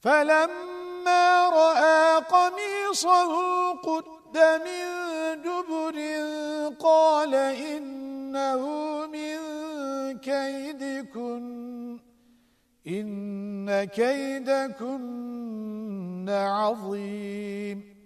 فلما رأى قميصه قد من دبر قال إنه من كيدكن إن كيدكن عظيم.